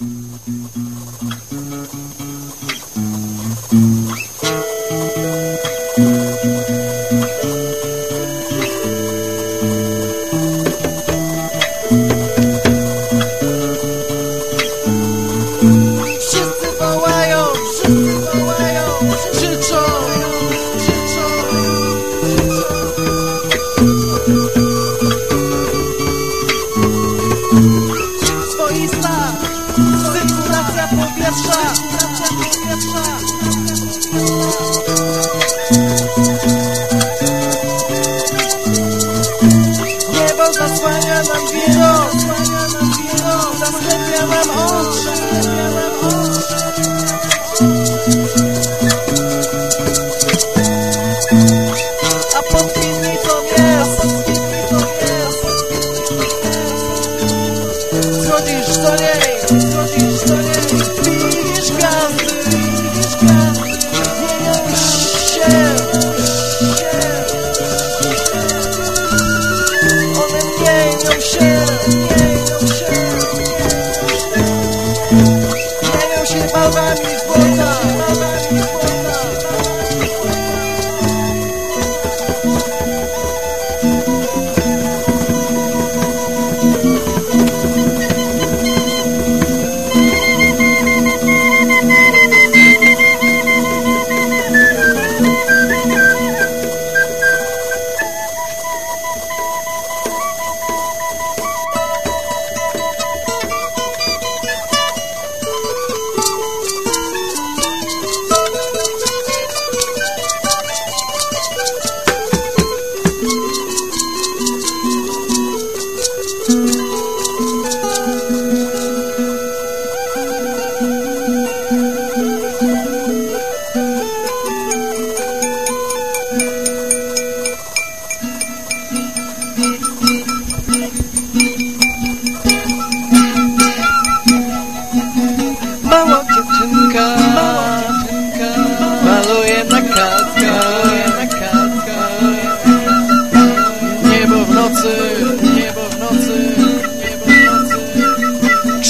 Mm-hmm. Zgodzisz to nie, zgodzisz to nie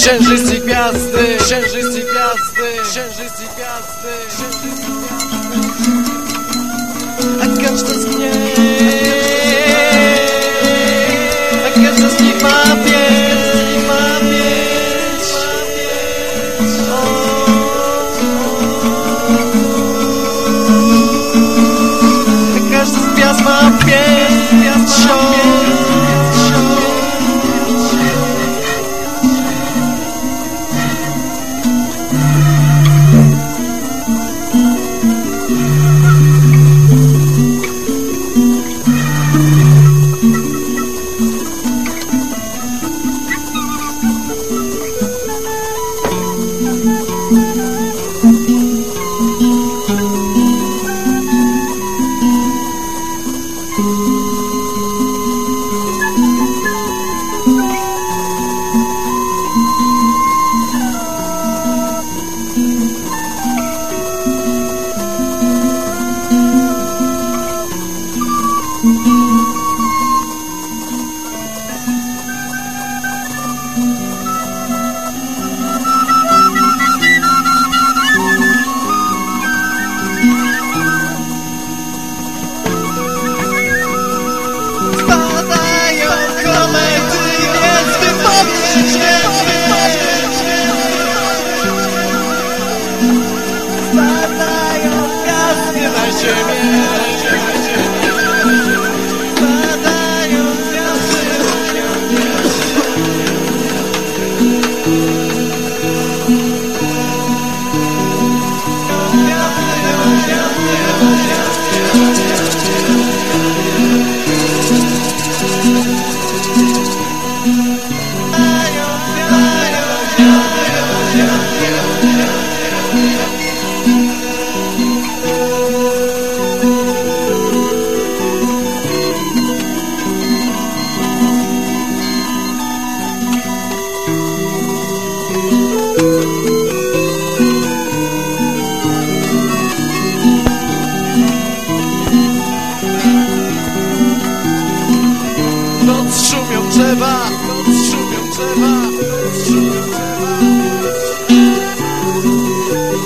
Księżyc i gwiazdy, księżyc i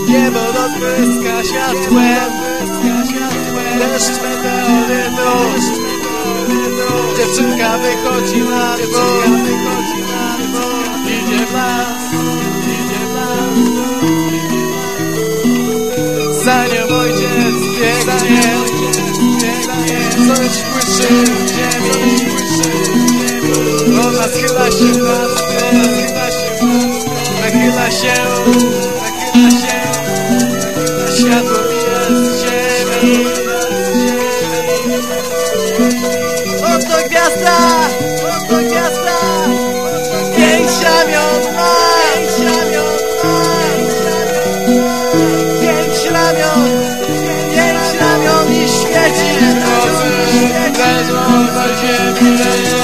Niebo rozbłyska światłem. Deszcz meteorytu. Dziewczynka wychodzi na dwór. Idzie w las Za nią ojciec biegnie Coś płyszy w ziemi. Ona schyla się w nas się, nachyla się, nachyla światło z ziemi. Oto gwiazda, oto gwiazda, większa miot ma, większa miot ma, pięć ramion, pięć ramion i świeci w nocy, leżą ziemi,